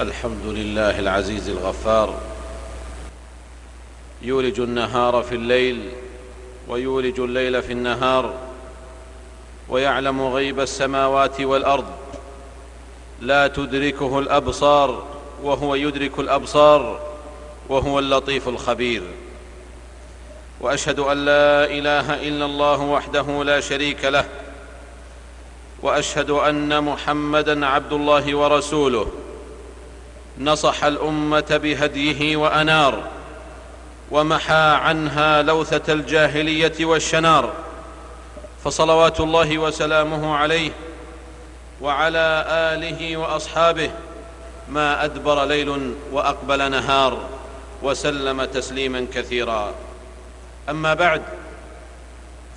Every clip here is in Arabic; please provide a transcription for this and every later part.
الحمد لله العزيز الغفار. يولج النهار في الليل ويولج الليل في النهار ويعلم غيب السماوات والأرض. لا تدركه الأبصار وهو يدرك الأبصار وهو اللطيف الخبير. وأشهد أن لا إله إلا الله وحده لا شريك له. وأشهد أن محمدا عبد الله ورسوله. نصح الأمة بهديه وأنار ومحى عنها لوثة الجاهلية والشنار فصلوات الله وسلامه عليه وعلى آله وأصحابه ما أدبر ليل وأقبل نهار وسلم تسليما كثيرا. أما بعد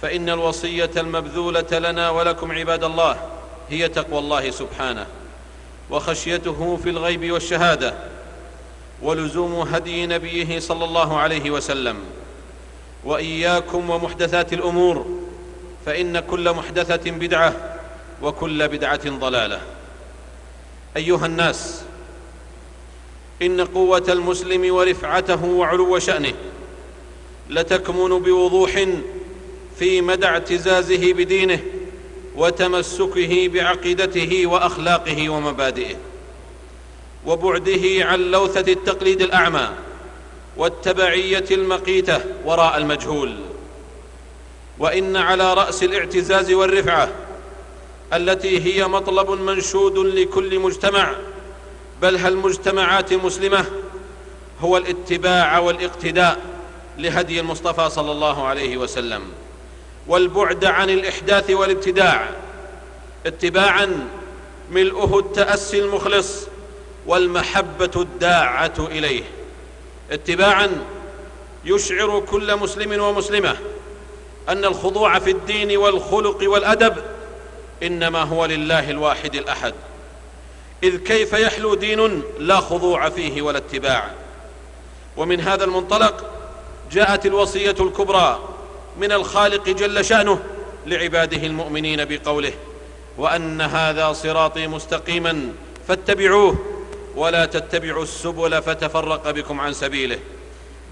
فإن الوصية المبذولة لنا ولكم عباد الله هي تقوى الله سبحانه. وخشيته في الغيب والشهادة ولزوم هدي نبيه صلى الله عليه وسلم. وإياكم ومحدثات الأمور فإن كل محدثة بدعة وكل بدعة ضلالة. أيها الناس إن قوة المسلم ورفعته وعلو شأنه لتكمن بوضوح في مدى اعتزازه بدينه وتمسكه بعقيدته وأخلاقه ومبادئه وبعده عن لوثة التقليد الأعمى والتبعية المقيتة وراء المجهول. وإن على رأس الاعتزاز والرفعة التي هي مطلب منشود لكل مجتمع بل هل مجتمعات مسلمة هو الاتباع والإقتداء لهدي المصطفى صلى الله عليه وسلم. والبعد عن الإحداث والابتداع اتباعا ملؤه التأسي المخلص والمحبة الداعة إليه. اتباعا يشعر كل مسلم ومسلمة أن الخضوع في الدين والخلق والأدب إنما هو لله الواحد الأحد. إذ كيف يحلو دين لا خضوع فيه ولا اتباع؟ ومن هذا المنطلق جاءت الوصية الكبرى من الخالق جل شأنه لعباده المؤمنين بقوله وأن هذا صراطي مستقيما فاتبعوه ولا تتبعوا السبل فتفرق بكم عن سبيله.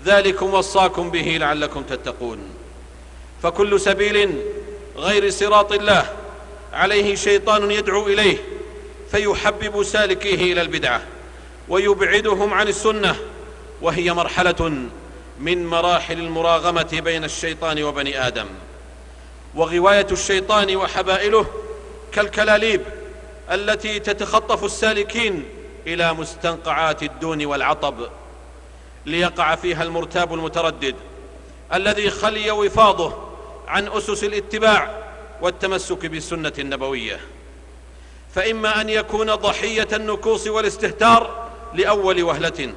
ذلكم وصاكم به لعلكم تتقون. فكل سبيل غير صراط الله عليه شيطان يدعو إليه فيحبب سالكيه إلى البدعة ويبعدهم عن السنة وهي مرحلة من مراحل المراغمة بين الشيطان وبني آدم وغواية الشيطان وحبائله كالكلاليب التي تتخطف السالكين إلى مستنقعات الدون والعطب ليقع فيها المرتاب المتردد الذي خلي وفاضه عن أسس الاتباع والتمسك بالسنة النبوية. فإما أن يكون ضحية النكوص والاستهتار لأول وهلة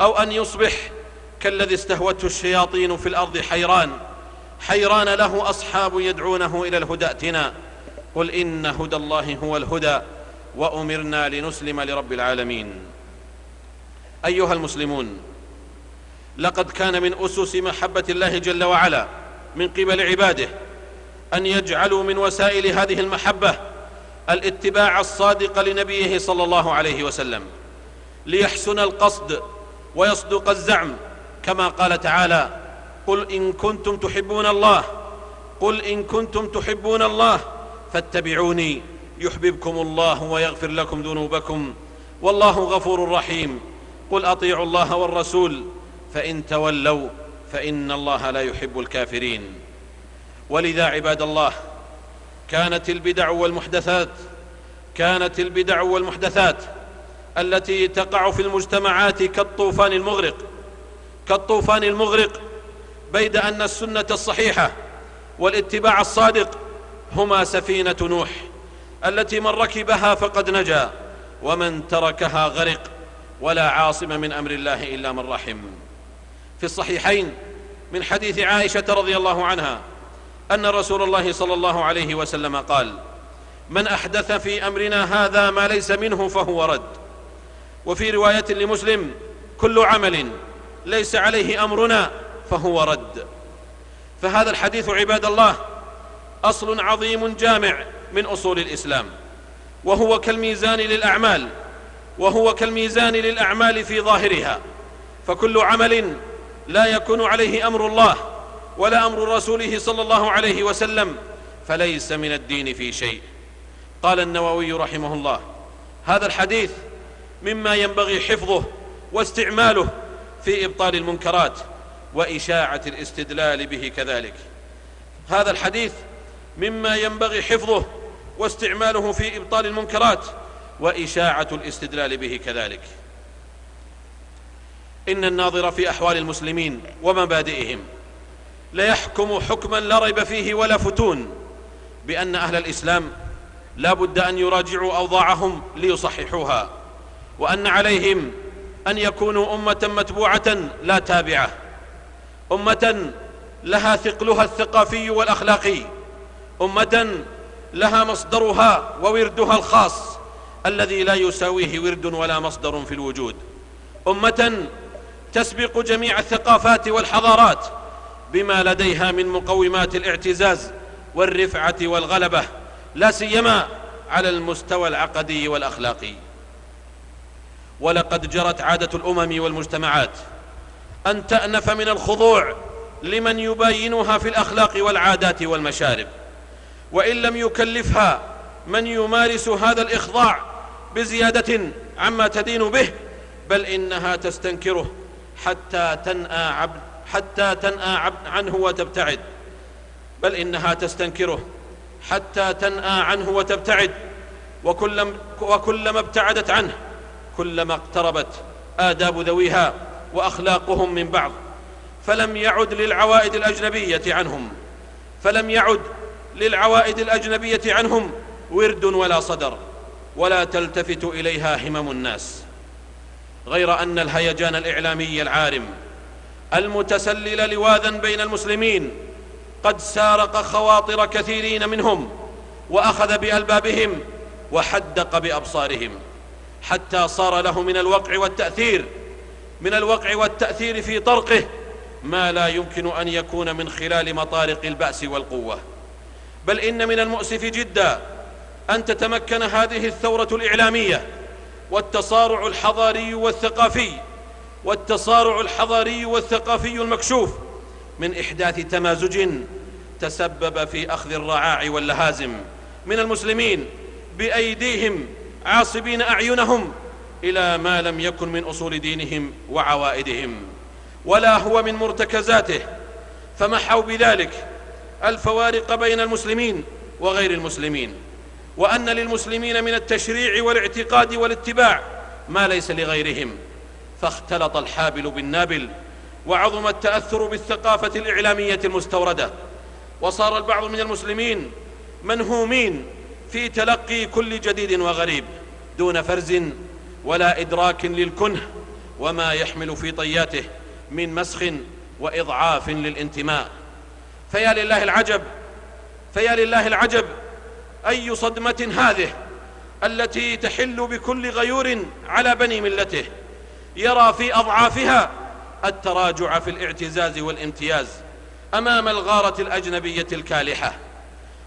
أو أن يصبح كالذي استهوته الشياطين في الأرض حيران. حيران له أصحاب يدعونه إلى الهدى ائتنا. قل إن هدى الله هو الهدى وأمرنا لنسلم لرب العالمين. أيها المسلمون لقد كان من أسس محبة الله جل وعلا من قبل عباده أن يجعلوا من وسائل هذه المحبة الاتباع الصادق لنبيه صلى الله عليه وسلم ليحسن القصد ويصدق الزعم كما قال تعالى قل إن كنتم تحبون الله قل إن كنتم تحبون الله فاتبعوني يحببكم الله ويغفر لكم ذنوبكم والله غفور رحيم. قل أطيعوا الله والرسول فإن تولوا فإن الله لا يحب الكافرين. ولذا عباد الله كانت البدع والمحدثات كانت البدع والمحدثات التي تقع في المجتمعات كالطوفان المغرق كالطوفان المغرق بيد أن السنة الصحيحة والاتباع الصادق هما سفينة نوح التي من ركبها فقد نجا ومن تركها غرق ولا عاصم من أمر الله إلا من رحم. في الصحيحين من حديث عائشة رضي الله عنها أن رسول الله صلى الله عليه وسلم قال من أحدث في أمرنا هذا ما ليس منه فهو رد. وفي رواية لمسلم كل عمل ليس عليه أمرنا فهو رد. فهذا الحديث عباد الله أصل عظيم جامع من أصول الإسلام. وهو كالميزان للأعمال وهو كالميزان للأعمال في ظاهرها. فكل عمل لا يكون عليه أمر الله ولا أمر رسوله صلى الله عليه وسلم فليس من الدين في شيء. قال النووي رحمه الله هذا الحديث مما ينبغي حفظه واستعماله في إبطال المنكرات وإشاعة الاستدلال به كذلك. هذا الحديث مما ينبغي حفظه واستعماله في إبطال المنكرات وإشاعة الاستدلال به كذلك. إن الناظر في أحوال المسلمين ومبادئهم ليحكم حكما لا ريب فيه ولا فتون بأن أهل الإسلام لا بد أن يراجعوا أوضاعهم ليصححوها وأن عليهم أن يكونوا أمة متبوعة لا تابعة. أمة لها ثقلها الثقافي والأخلاقي. أمة لها مصدرها ووردها الخاص الذي لا يساويه ورد ولا مصدر في الوجود. أمة تسبق جميع الثقافات والحضارات بما لديها من مقومات الاعتزاز والرفعة والغلبة لا سيما على المستوى العقدي والأخلاقي. ولقد جرت عادة الأمم والمجتمعات أن تأنف من الخضوع لمن يباينها في الأخلاق والعادات والمشارب. وإن لم يكلفها من يمارس هذا الإخضاع بزيادة عما تدين به بل إنها تستنكره حتى تنأى عبد حتى تنأى عبد عنه وتبتعد. بل إنها تستنكره حتى تنأى عنه وتبتعد. وكلما, وكلما ابتعدت عنه كلما اقتربت آداب ذويها وأخلاقهم من بعض فلم يعد للعوائد الأجنبية عنهم فلم يعد للعوائد الأجنبية عنهم ورد ولا صدر ولا تلتفت إليها همم الناس. غير أن الهيجان الإعلامي العارم المتسلل لواذا بين المسلمين قد سارق خواطر كثيرين منهم وأخذ بألبابهم وحدق بأبصارهم. حتى صار له من الوقع والتأثير من الوقع والتأثير في طرقه ما لا يمكن أن يكون من خلال مطارق البأس والقوة. بل إن من المؤسف جدا أن تتمكن هذه الثورة الإعلامية والتصارع الحضاري والثقافي والتصارع الحضاري والثقافي المكشوف من إحداث تمازج تسبب في أخذ الرعاع واللهازم من المسلمين بأيديهم عاصبين أعينهم إلى ما لم يكن من أصول دينهم وعوائدهم ولا هو من مرتكزاته فمحوا بذلك الفوارق بين المسلمين وغير المسلمين وأن للمسلمين من التشريع والاعتقاد والاتباع ما ليس لغيرهم فاختلط الحابل بالنابل وعظم التأثر بالثقافة الإعلامية المستوردة وصار البعض من المسلمين منهومين في تلقي كل جديد وغريب دون فرز ولا إدراك للكنه وما يحمل في طياته من مسخ وإضعاف للانتماء. فيا لله العجب فيا لله العجب أي صدمة هذه التي تحل بكل غيور على بني ملته يرى في أضعافها التراجع في الاعتزاز والامتياز أمام الغارة الأجنبية الكالحة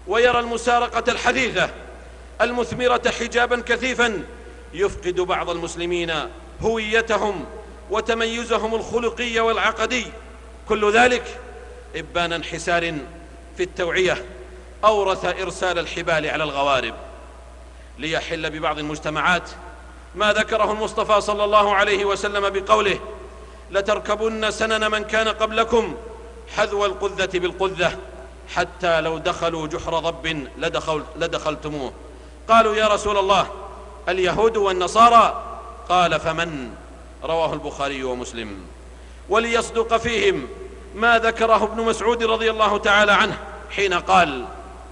ويرى المسارقة الحديثة المثمرة حجابا كثيفا يفقد بعض المسلمين هويتهم وتميزهم الخلقي والعقدي. كل ذلك إبان انحسار في التوعية أورث إرسال الحبال على الغوارب. ليحل ببعض المجتمعات ما ذكره المصطفى صلى الله عليه وسلم بقوله لتركبن سنن من كان قبلكم حذو القذة بالقذة حتى لو دخلوا جحر ضب لدخل لدخلتموه. قالوا يا رسول الله اليهود والنصارى؟ قال فمن؟ رواه البخاري ومسلم. وليصدق فيهم ما ذكره ابن مسعود رضي الله تعالى عنه حين قال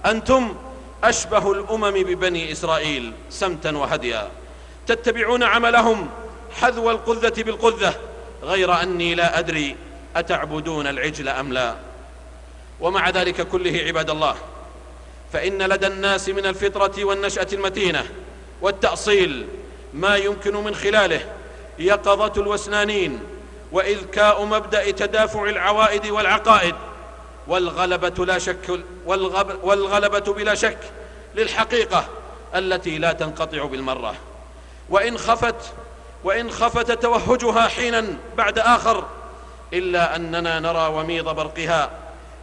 أنتم أشبه الأمم ببني إسرائيل سمتا وهديا. تتبعون عملهم حذو القذة بالقذة غير أني لا أدري أتعبدون العجل أم لا. ومع ذلك كله عباد الله فإن لدى الناس من الفطرة والنشأة المتينة والتأصيل ما يمكن من خلاله يقظة الوسنانين وإذكاء مبدأ تدافع العوائد والعقائد والغلبة لا شك والغلبة بلا شك للحقيقة التي لا تنقطع بالمرة. وإن خفت وإن خفت توهجها حينا بعد آخر إلا أننا نرى وميض برقها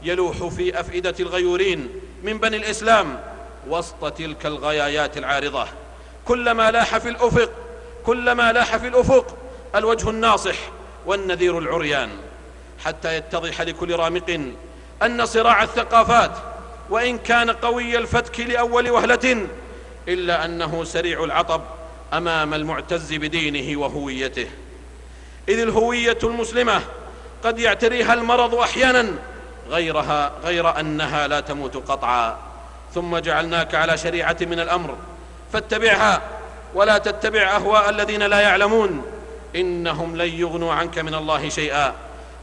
يلوح في أفئدة الغيورين من بني الإسلام وسط تلك الغيايات العارضة. كلما لاح في الأفق كلما لاح في الأفق الوجه الناصح والنذير العريان. حتى يتضح لكل رامق أن صراع الثقافات وإن كان قوي الفتك لأول وهلة إلا أنه سريع العطب أمام المعتز بدينه وهويته. إذ الهوية المسلمة قد يعتريها المرض أحيانا غيرها غير أنها لا تموت قطعا. ثم جعلناك على شريعة من الأمر. فاتبعها ولا تتبع أهواء الذين لا يعلمون. إنهم لن يغنوا عنك من الله شيئا.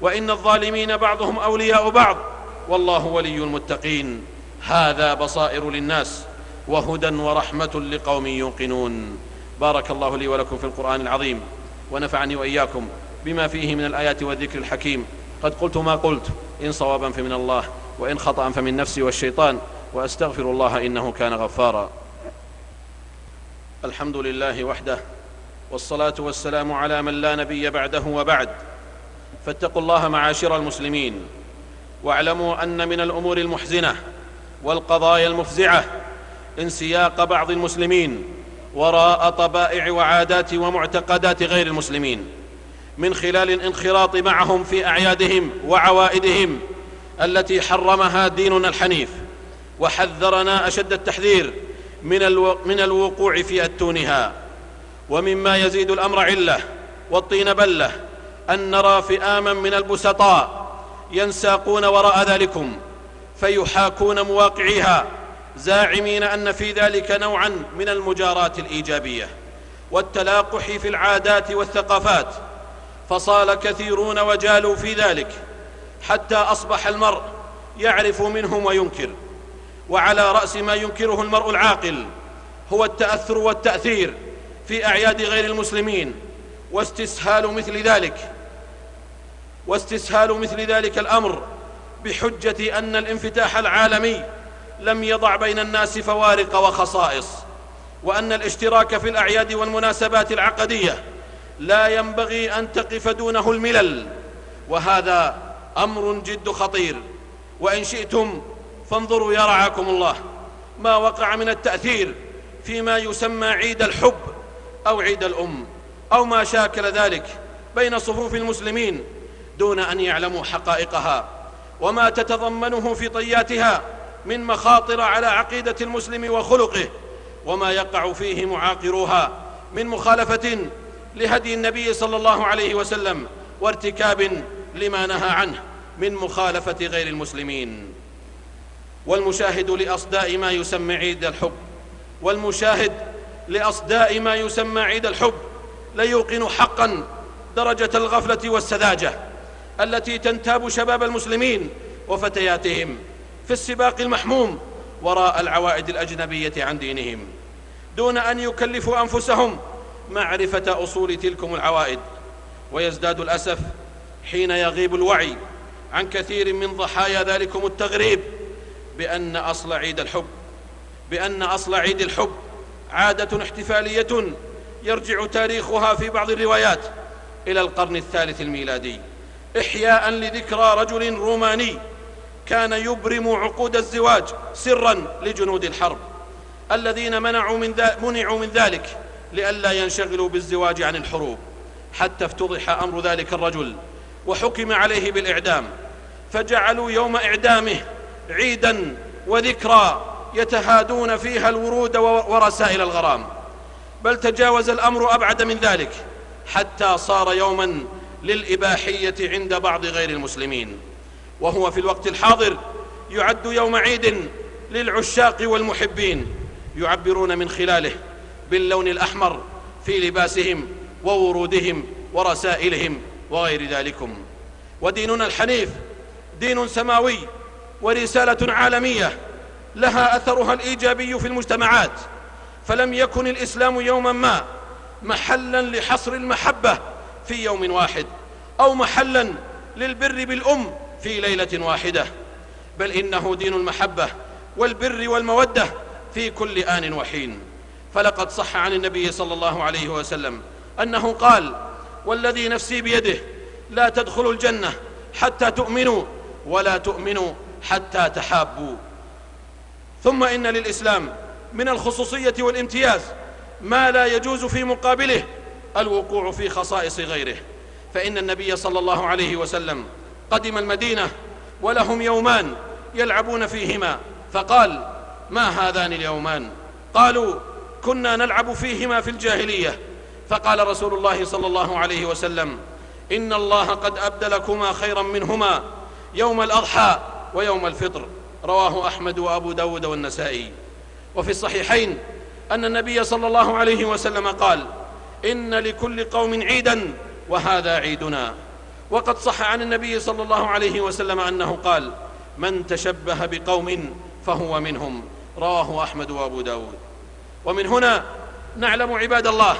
وإن الظالمين بعضهم أولياء بعض. والله ولي المتقين. هذا بصائر للناس. وهدى ورحمة لقوم يوقنون. بارك الله لي ولكم في القرآن العظيم. ونفعني وإياكم بما فيه من الآيات والذكر الحكيم. قد قلت ما قلت. إن صوابا فمن الله وإن خطأ فمن نفسي والشيطان وأستغفر الله إنه كان غفارا. الحمد لله وحده والصلاة والسلام على من لا نبي بعده وبعد. فاتقوا الله معاشر المسلمين واعلموا أن من الأمور المحزنة والقضايا المفزعة انسياق بعض المسلمين وراء طبائع وعادات ومعتقدات غير المسلمين. من خلال الانخراط معهم في أعيادهم وعوائدهم التي حرمها ديننا الحنيف وحذرنا أشد التحذير من, ألو... من الوقوع في اتونها ومما يزيد الأمر علة والطين بلة أن نرى فئاما من البسطاء ينساقون وراء ذلكم فيحاكون مواقعيها زاعمين أن في ذلك نوعا من المجاراة الإيجابية والتلاقح في العادات والثقافات. فصال كثيرون وجالوا في ذلك حتى أصبح المرء يعرف منهم وينكر وعلى رأس ما ينكره المرء العاقل هو التأثر والتأثير في أعياد غير المسلمين واستسهال مثل ذلك واستسهال مثل ذلك الأمر بحجة أن الانفتاح العالمي لم يضع بين الناس فوارق وخصائص وأن الاشتراك في الأعياد والمناسبات العقدية لا ينبغي أن تقف دونه الملل وهذا أمر جد خطير. وإن شئتم فانظروا يا رعاكم الله ما وقع من التأثير فيما يسمى عيد الحب أو عيد الأم أو ما شاكل ذلك بين صفوف المسلمين دون أن يعلموا حقائقها. وما تتضمنه في طياتها من مخاطر على عقيدة المسلم وخلقه وما يقع فيه معاقروها من مخالفة لهدي النبي صلى الله عليه وسلم وارتكاب لما نهى عنه من مخالفة غير المسلمين. والمشاهد لأصداء ما يسمى عيد الحب والمشاهد لأصداء ما يسمى عيد الحب ليوقن حقا درجة الغفلة والسذاجة التي تنتاب شباب المسلمين وفتياتهم في السباق المحموم وراء العوائد الأجنبية عن دينهم دون أن يكلفوا أنفسهم معرفة أصول تلكم العوائد ويزداد الأسف حين يغيب الوعي عن كثير من ضحايا ذلكم التغريب بأن أصل عيد الحب بأن أصل عيد الحب عادة احتفالية يرجع تاريخها في بعض الروايات إلى القرن الثالث الميلادي. إحياء لذكرى رجل روماني كان يبرم عقود الزواج سرا لجنود الحرب الذين منعوا من, منعوا من ذلك لئلا ينشغلوا بالزواج عن الحروب حتى افتضح أمر ذلك الرجل وحكم عليه بالإعدام. فجعلوا يوم إعدامه عيدا وذكرى يتهادون فيها الورود ورسائل الغرام. بل تجاوز الأمر أبعد من ذلك حتى صار يوما للإباحية عند بعض غير المسلمين. وهو في الوقت الحاضر يعد يوم عيد للعشاق والمحبين يعبرون من خلاله. باللون الأحمر في لباسهم وورودهم ورسائلهم وغير ذلكم. وديننا الحنيف دين سماوي ورسالة عالمية لها أثرها الإيجابي في المجتمعات. فلم يكن الإسلام يوما ما محلا لحصر المحبة في يوم واحد أو محلا للبر بالأم في ليلة واحدة. بل إنه دين المحبة والبر والمودة في كل آن وحين. فلقد صح عن النبي صلى الله عليه وسلم أنه قال والذي نفسي بيده لا تدخلوا الجنة حتى تؤمنوا ولا تؤمنوا حتى تحابوا. ثم إن للإسلام من الخصوصية والامتياز ما لا يجوز في مقابله الوقوع في خصائص غيره فإن النبي صلى الله عليه وسلم قدم المدينة ولهم يومان يلعبون فيهما فقال ما هذان اليومان؟ قالوا كنا نلعب فيهما في الجاهلية. فقال رسول الله صلى الله عليه وسلم إن الله قد أبدلكما خيرا منهما يوم الأضحى ويوم الفطر. رواه أحمد وأبو داود والنسائي. وفي الصحيحين أن النبي صلى الله عليه وسلم قال إن لكل قوم عيدا وهذا عيدنا. وقد صح عن النبي صلى الله عليه وسلم أنه قال من تشبه بقوم فهو منهم. رواه أحمد وأبو داود. ومن هنا نعلم عباد الله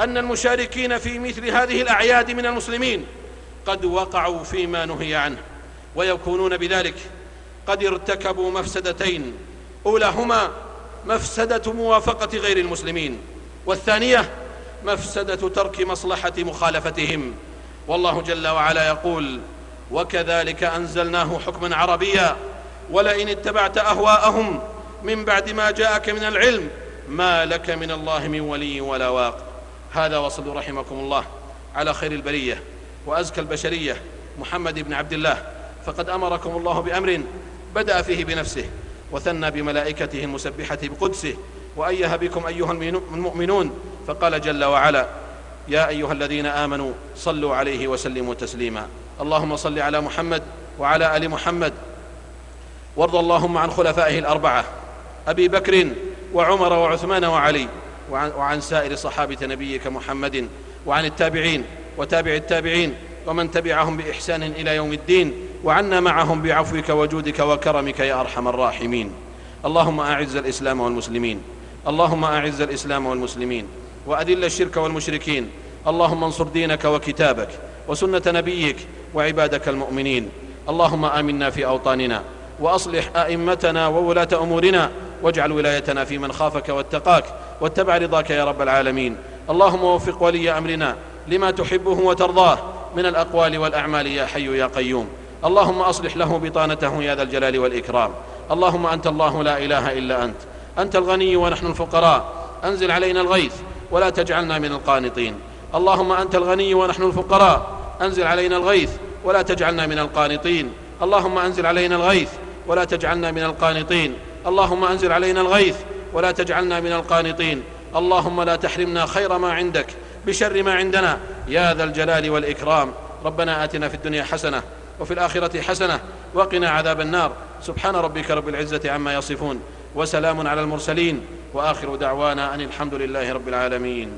أن المشاركين في مثل هذه الأعياد من المسلمين قد وقعوا فيما نهي عنه ويكونون بذلك. قد ارتكبوا مفسدتين اولاهما مفسدة موافقة غير المسلمين والثانية مفسدة ترك مصلحة مخالفتهم. والله جل وعلا يقول وكذلك أنزلناه حكما عربيا ولئن اتبعت أهواءهم من بعد ما جاءك من العلم ما لك من الله من ولي ولا واق. هذا وصلوا رحمكم الله. على خير البرية وأزكى البشرية محمد بن عبد الله. فقد أمركم الله بأمر بدأ فيه بنفسه وثنى بملائكته المسبحة بقدسه وايه بكم أيها المؤمنون. فقال جل وعلا يا أيها الذين آمنوا صلوا عليه وسلموا تسليما. اللهم صل على محمد وعلى آل محمد. وارض اللهم عن خلفائه الأربعة. أبي بكر وعمر وعثمان وعلي وعن, وعن سائر صحابة نبيك محمد وعن التابعين وتابع التابعين ومن تبعهم بإحسان إلى يوم الدين وعنا معهم بعفوك وجودك وكرمك يا أرحم الراحمين. اللهم أعز الإسلام والمسلمين. اللهم أعز الإسلام والمسلمين. وأذل الشرك والمشركين. اللهم انصر دينك وكتابك وسنة نبيك وعبادك المؤمنين. اللهم آمنا في أوطاننا وأصلح أئمتنا وولاة أمورنا واجعل ولايتنا في من خافك واتقاك واتبع رضاك يا رب العالمين. اللهم وفق ولي أمرنا لما تحبه وترضاه من الأقوال والأعمال يا حي يا قيوم. اللهم أصلح له بطانته يا ذا الجلال والإكرام. اللهم أنت الله لا إله إلا أنت. أنت الغني ونحن الفقراء. أنزل علينا الغيث ولا تجعلنا من القانطين. اللهم أنت الغني ونحن الفقراء. أنزل علينا الغيث ولا تجعلنا من القانطين. اللهم أنزل علينا الغيث ولا تجعلنا من القانطين. اللهم انزل علينا الغيث ولا تجعلنا من القانطين. اللهم لا تحرمنا خير ما عندك بشر ما عندنا. يا ذا الجلال والإكرام. ربنا آتنا في الدنيا حسنة وفي الآخرة حسنة وقنا عذاب النار. سبحان ربك رب العزة عما يصفون. وسلام على المرسلين. وآخر دعوانا أن الحمد لله رب العالمين.